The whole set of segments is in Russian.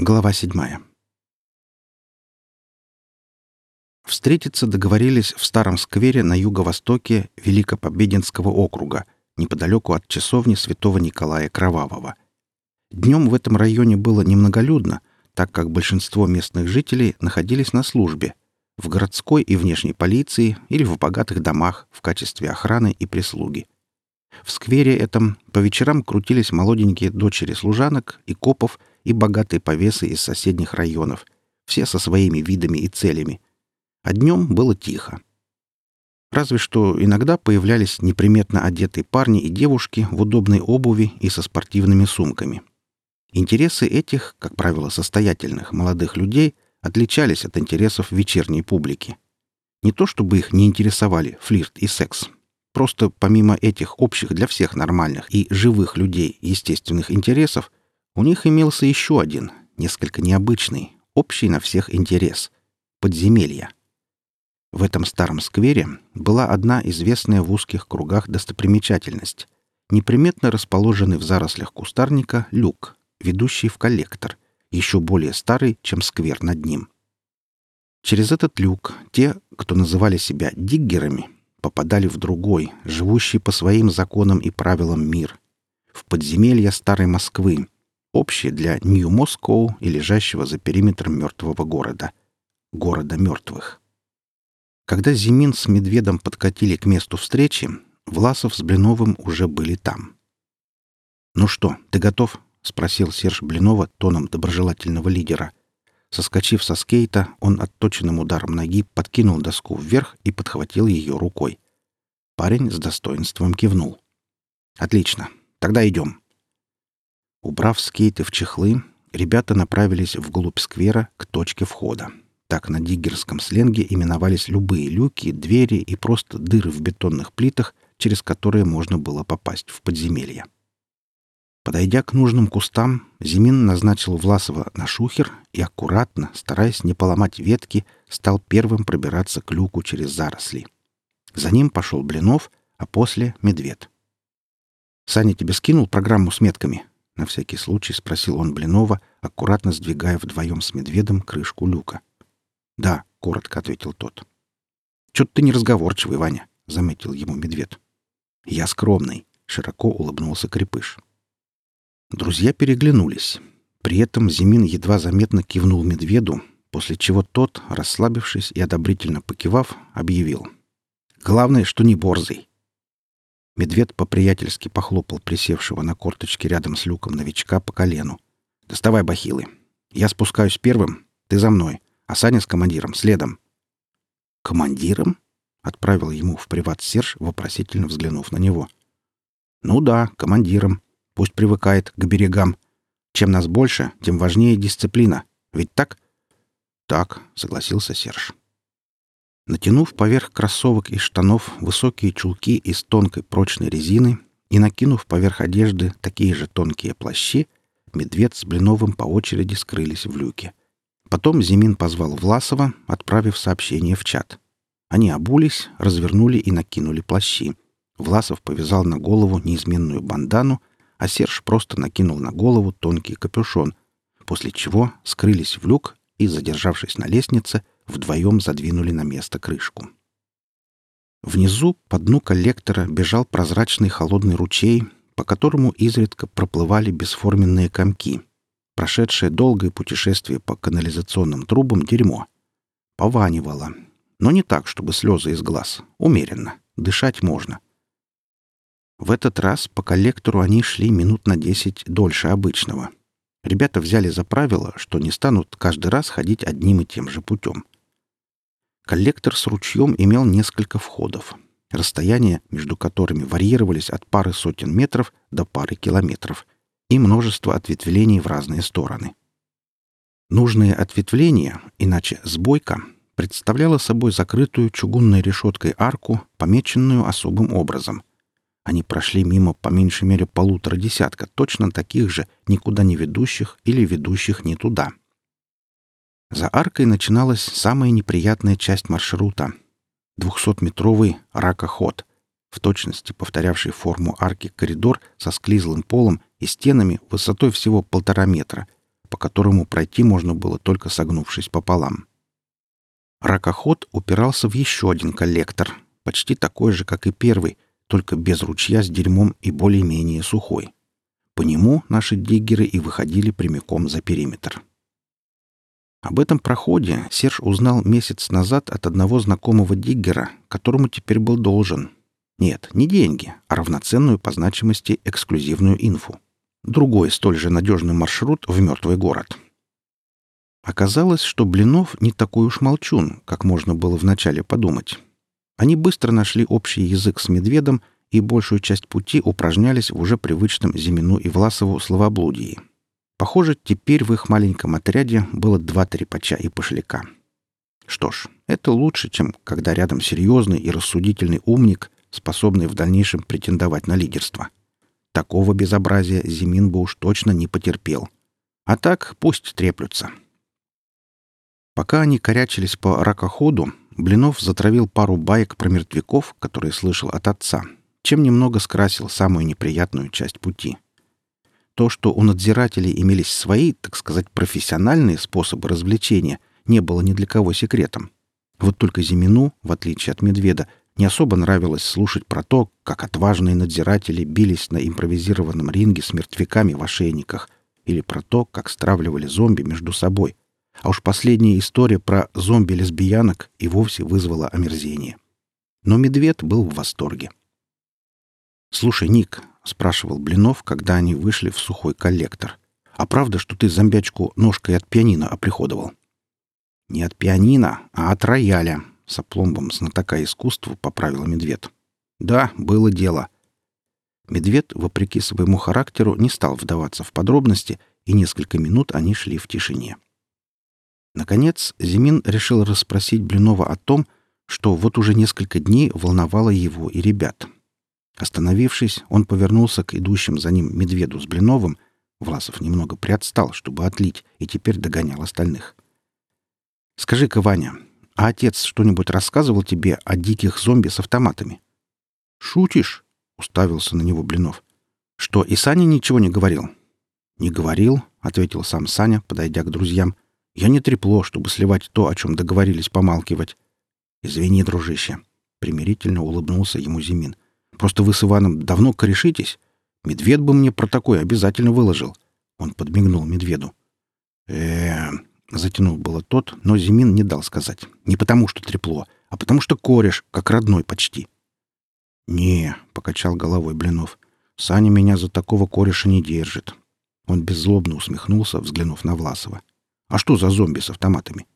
Глава седьмая. Встретиться договорились в старом сквере на юго-востоке Великопобединского округа, неподалеку от часовни святого Николая Кровавого. Днем в этом районе было немноголюдно, так как большинство местных жителей находились на службе в городской и внешней полиции или в богатых домах в качестве охраны и прислуги. В сквере этом по вечерам крутились молоденькие дочери служанок и копов и богатые повесы из соседних районов, все со своими видами и целями. А днем было тихо. Разве что иногда появлялись неприметно одетые парни и девушки в удобной обуви и со спортивными сумками. Интересы этих, как правило, состоятельных молодых людей отличались от интересов вечерней публики. Не то чтобы их не интересовали флирт и секс. Просто помимо этих общих для всех нормальных и живых людей естественных интересов, у них имелся еще один, несколько необычный, общий на всех интерес — подземелье. В этом старом сквере была одна известная в узких кругах достопримечательность — неприметно расположенный в зарослях кустарника люк, ведущий в коллектор, еще более старый, чем сквер над ним. Через этот люк те, кто называли себя диггерами, попадали в другой, живущий по своим законам и правилам мир, в подземелья старой Москвы, общее для Нью-Москоу и лежащего за периметром мертвого города. Города мертвых. Когда Зимин с Медведом подкатили к месту встречи, Власов с Блиновым уже были там. «Ну что, ты готов?» — спросил Серж Блинова тоном доброжелательного лидера. Соскочив со скейта, он отточенным ударом ноги подкинул доску вверх и подхватил ее рукой. Парень с достоинством кивнул. «Отлично. Тогда идем». Убрав скейты в чехлы, ребята направились вглубь сквера к точке входа. Так на диггерском сленге именовались любые люки, двери и просто дыры в бетонных плитах, через которые можно было попасть в подземелье. Подойдя к нужным кустам, Зимин назначил Власова на шухер и аккуратно, стараясь не поломать ветки, стал первым пробираться к люку через заросли. За ним пошел Блинов, а после — Медведь. «Саня тебе скинул программу с метками?» На всякий случай спросил он Блинова, аккуратно сдвигая вдвоем с медведем крышку люка. «Да», — коротко ответил тот. «Чё-то ты неразговорчивый, Ваня», — заметил ему медведь. «Я скромный», — широко улыбнулся Крепыш. Друзья переглянулись. При этом Зимин едва заметно кивнул медведу, после чего тот, расслабившись и одобрительно покивав, объявил. «Главное, что не борзый. Медведь по-приятельски похлопал присевшего на корточке рядом с люком новичка по колену. «Доставай бахилы. Я спускаюсь первым, ты за мной, а Саня с командиром следом». «Командиром?» — отправил ему в приват Серж, вопросительно взглянув на него. «Ну да, командиром. Пусть привыкает к берегам. Чем нас больше, тем важнее дисциплина. Ведь так?» «Так», — согласился Серж. Натянув поверх кроссовок и штанов высокие чулки из тонкой прочной резины и накинув поверх одежды такие же тонкие плащи, медведь с Блиновым по очереди скрылись в люке. Потом Зимин позвал Власова, отправив сообщение в чат. Они обулись, развернули и накинули плащи. Власов повязал на голову неизменную бандану, а Серж просто накинул на голову тонкий капюшон, после чего скрылись в люк и, задержавшись на лестнице, вдвоем задвинули на место крышку. Внизу, по дну коллектора, бежал прозрачный холодный ручей, по которому изредка проплывали бесформенные комки, прошедшее долгое путешествие по канализационным трубам дерьмо. Пованивало. Но не так, чтобы слезы из глаз. Умеренно. Дышать можно. В этот раз по коллектору они шли минут на десять дольше обычного. Ребята взяли за правило, что не станут каждый раз ходить одним и тем же путем — Коллектор с ручьем имел несколько входов, расстояния между которыми варьировались от пары сотен метров до пары километров, и множество ответвлений в разные стороны. Нужное ответвление, иначе сбойка, представляло собой закрытую чугунной решеткой арку, помеченную особым образом. Они прошли мимо по меньшей мере полутора десятка точно таких же, никуда не ведущих или ведущих не туда — за аркой начиналась самая неприятная часть маршрута — двухсотметровый ракоход, в точности повторявший форму арки коридор со склизлым полом и стенами высотой всего полтора метра, по которому пройти можно было только согнувшись пополам. Ракоход упирался в еще один коллектор, почти такой же, как и первый, только без ручья с дерьмом и более-менее сухой. По нему наши диггеры и выходили прямиком за периметр. Об этом проходе Серж узнал месяц назад от одного знакомого диггера, которому теперь был должен. Нет, не деньги, а равноценную по значимости эксклюзивную инфу. Другой столь же надежный маршрут в мертвый город. Оказалось, что Блинов не такой уж молчун, как можно было вначале подумать. Они быстро нашли общий язык с медведом и большую часть пути упражнялись в уже привычном Зимину и Власову словоблудии. Похоже, теперь в их маленьком отряде было два трепача и пошляка. Что ж, это лучше, чем когда рядом серьезный и рассудительный умник, способный в дальнейшем претендовать на лидерство. Такого безобразия Зимин бы уж точно не потерпел. А так пусть треплются. Пока они корячились по ракоходу, Блинов затравил пару баек про мертвяков, которые слышал от отца, чем немного скрасил самую неприятную часть пути — то, что у надзирателей имелись свои, так сказать, профессиональные способы развлечения, не было ни для кого секретом. Вот только Зимину, в отличие от Медведа, не особо нравилось слушать про то, как отважные надзиратели бились на импровизированном ринге с мертвяками в ошейниках, или про то, как стравливали зомби между собой. А уж последняя история про зомби-лесбиянок и вовсе вызвала омерзение. Но Медведь был в восторге. «Слушай, Ник, спрашивал Блинов, когда они вышли в сухой коллектор. «А правда, что ты зомбячку ножкой от пианино оприходовал?» «Не от пианино, а от рояля», — с опломбом знатока искусства поправила Медведь. «Да, было дело». Медведь, вопреки своему характеру, не стал вдаваться в подробности, и несколько минут они шли в тишине. Наконец, Зимин решил расспросить Блинова о том, что вот уже несколько дней волновало его и ребят — Остановившись, он повернулся к идущим за ним Медведу с Блиновым. Власов немного приотстал, чтобы отлить, и теперь догонял остальных. «Скажи-ка, Ваня, а отец что-нибудь рассказывал тебе о диких зомби с автоматами?» «Шутишь?» — уставился на него Блинов. «Что, и Саня ничего не говорил?» «Не говорил», — ответил сам Саня, подойдя к друзьям. «Я не трепло, чтобы сливать то, о чем договорились помалкивать». «Извини, дружище», — примирительно улыбнулся ему Зимин. — Просто вы с Иваном давно корешитесь. Медведь бы мне про такое обязательно выложил. Он подмигнул медведу. э затянул было тот, но Зимин не дал сказать. Не потому, что трепло, а потому, что кореш, как родной почти. «Не», — покачал головой Блинов, — «Саня меня за такого кореша не держит». Он беззлобно усмехнулся, взглянув на Власова. «А что за зомби с автоматами?»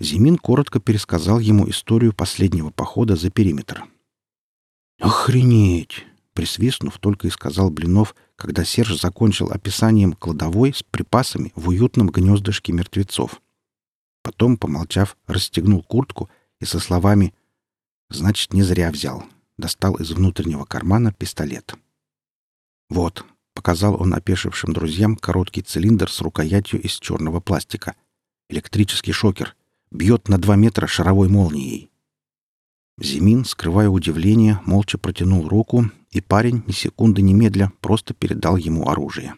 Зимин коротко пересказал ему историю последнего похода за периметр. «Охренеть!» — присвистнув, только и сказал Блинов, когда Серж закончил описанием кладовой с припасами в уютном гнездышке мертвецов. Потом, помолчав, расстегнул куртку и со словами «Значит, не зря взял», достал из внутреннего кармана пистолет. «Вот», — показал он опешившим друзьям короткий цилиндр с рукоятью из черного пластика. «Электрический шокер. Бьет на два метра шаровой молнией». Зимин, скрывая удивление, молча протянул руку, и парень, ни секунды немедля, просто передал ему оружие.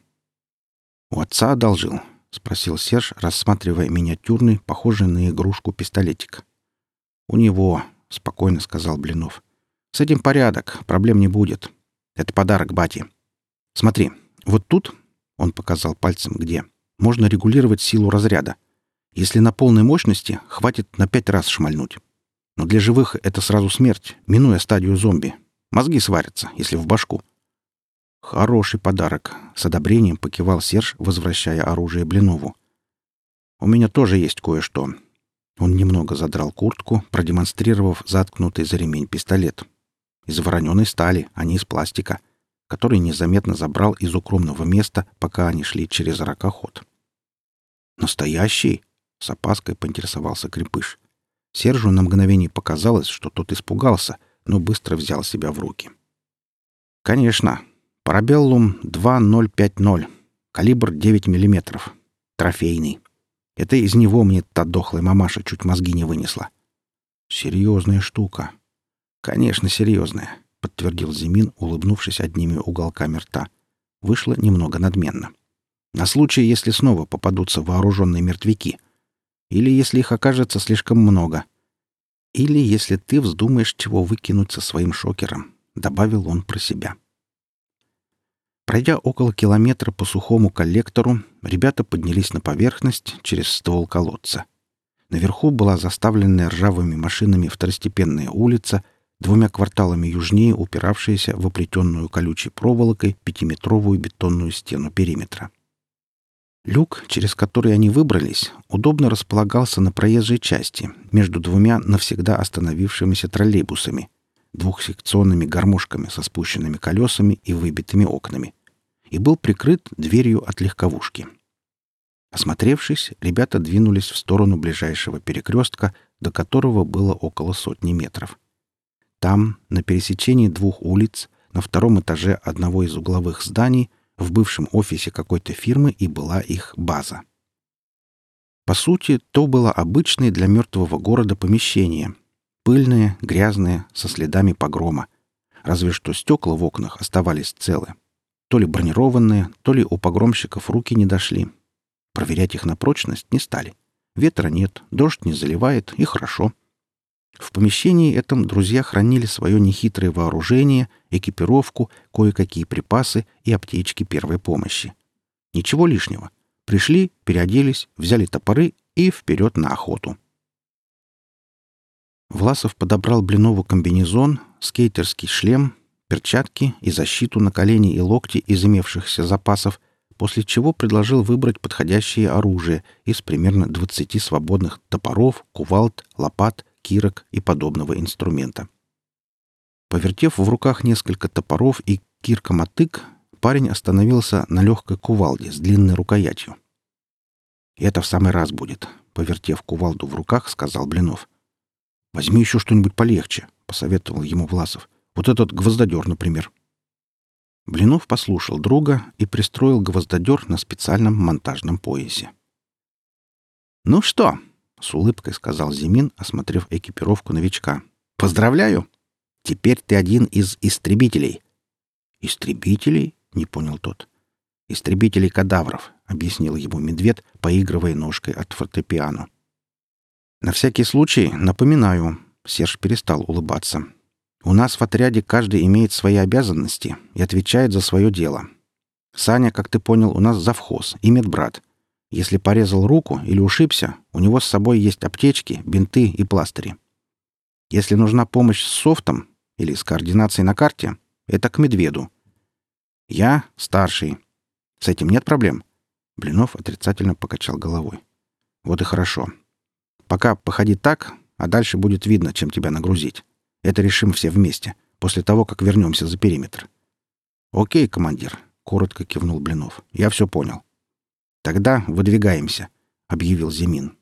«У отца одолжил?» — спросил Серж, рассматривая миниатюрный, похожий на игрушку пистолетик. «У него», — спокойно сказал Блинов. «С этим порядок, проблем не будет. Это подарок бате. Смотри, вот тут, — он показал пальцем где, — можно регулировать силу разряда. Если на полной мощности, хватит на пять раз шмальнуть. Но для живых это сразу смерть, минуя стадию зомби. Мозги сварятся, если в башку. Хороший подарок. С одобрением покивал Серж, возвращая оружие Блинову. У меня тоже есть кое-что. Он немного задрал куртку, продемонстрировав заткнутый за ремень пистолет. Из вороненой стали, а не из пластика, который незаметно забрал из укромного места, пока они шли через ракоход. «Настоящий?» — с опаской поинтересовался Крепыш. Сержу на мгновение показалось, что тот испугался, но быстро взял себя в руки. «Конечно. Парабеллум 2050. Калибр 9 мм. Трофейный. Это из него мне та дохлая мамаша чуть мозги не вынесла». «Серьезная штука». «Конечно, серьезная», — подтвердил Зимин, улыбнувшись одними уголками рта. Вышло немного надменно. На случай, если снова попадутся вооруженные мертвяки. Или если их окажется слишком много. Или если ты вздумаешь чего выкинуть со своим шокером, — добавил он про себя. Пройдя около километра по сухому коллектору, ребята поднялись на поверхность через ствол колодца. Наверху была заставленная ржавыми машинами второстепенная улица, двумя кварталами южнее упиравшаяся в оплетенную колючей проволокой пятиметровую бетонную стену периметра. Люк, через который они выбрались, удобно располагался на проезжей части между двумя навсегда остановившимися троллейбусами, двухсекционными гармошками со спущенными колесами и выбитыми окнами, и был прикрыт дверью от легковушки. Осмотревшись, ребята двинулись в сторону ближайшего перекрестка, до которого было около сотни метров. Там, на пересечении двух улиц, на втором этаже одного из угловых зданий, в бывшем офисе какой-то фирмы и была их база. По сути, то было обычное для мертвого города помещение. Пыльное, грязное, со следами погрома. Разве что стекла в окнах оставались целы. То ли бронированные, то ли у погромщиков руки не дошли. Проверять их на прочность не стали. Ветра нет, дождь не заливает, и хорошо. В помещении этом друзья хранили свое нехитрое вооружение, экипировку, кое-какие припасы и аптечки первой помощи. Ничего лишнего. Пришли, переоделись, взяли топоры и вперед на охоту. Власов подобрал Блинову комбинезон, скейтерский шлем, перчатки и защиту на колени и локти из имевшихся запасов, после чего предложил выбрать подходящее оружие из примерно 20 свободных топоров, кувалд, лопат, кирок и подобного инструмента. Повертев в руках несколько топоров и кирка-мотык, парень остановился на легкой кувалде с длинной рукоятью. «Это в самый раз будет», — повертев кувалду в руках, сказал Блинов. «Возьми еще что-нибудь полегче», — посоветовал ему Власов. «Вот этот гвоздодер, например». Блинов послушал друга и пристроил гвоздодер на специальном монтажном поясе. «Ну что?» — с улыбкой сказал Зимин, осмотрев экипировку новичка. «Поздравляю! Теперь ты один из истребителей». «Истребителей?» — не понял тот. «Истребителей кадавров», — объяснил ему медведь, поигрывая ножкой от фортепиано. «На всякий случай напоминаю», — Серж перестал улыбаться. У нас в отряде каждый имеет свои обязанности и отвечает за свое дело. Саня, как ты понял, у нас завхоз и медбрат. Если порезал руку или ушибся, у него с собой есть аптечки, бинты и пластыри. Если нужна помощь с софтом или с координацией на карте, это к медведу. Я старший. С этим нет проблем. Блинов отрицательно покачал головой. Вот и хорошо. Пока походи так, а дальше будет видно, чем тебя нагрузить. Это решим все вместе, после того, как вернемся за периметр. «Окей, командир», — коротко кивнул Блинов. «Я все понял». «Тогда выдвигаемся», — объявил Зимин.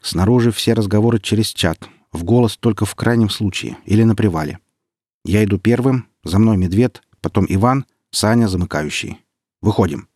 «Снаружи все разговоры через чат, в голос только в крайнем случае или на привале. Я иду первым, за мной Медведь, потом Иван, Саня замыкающий. Выходим».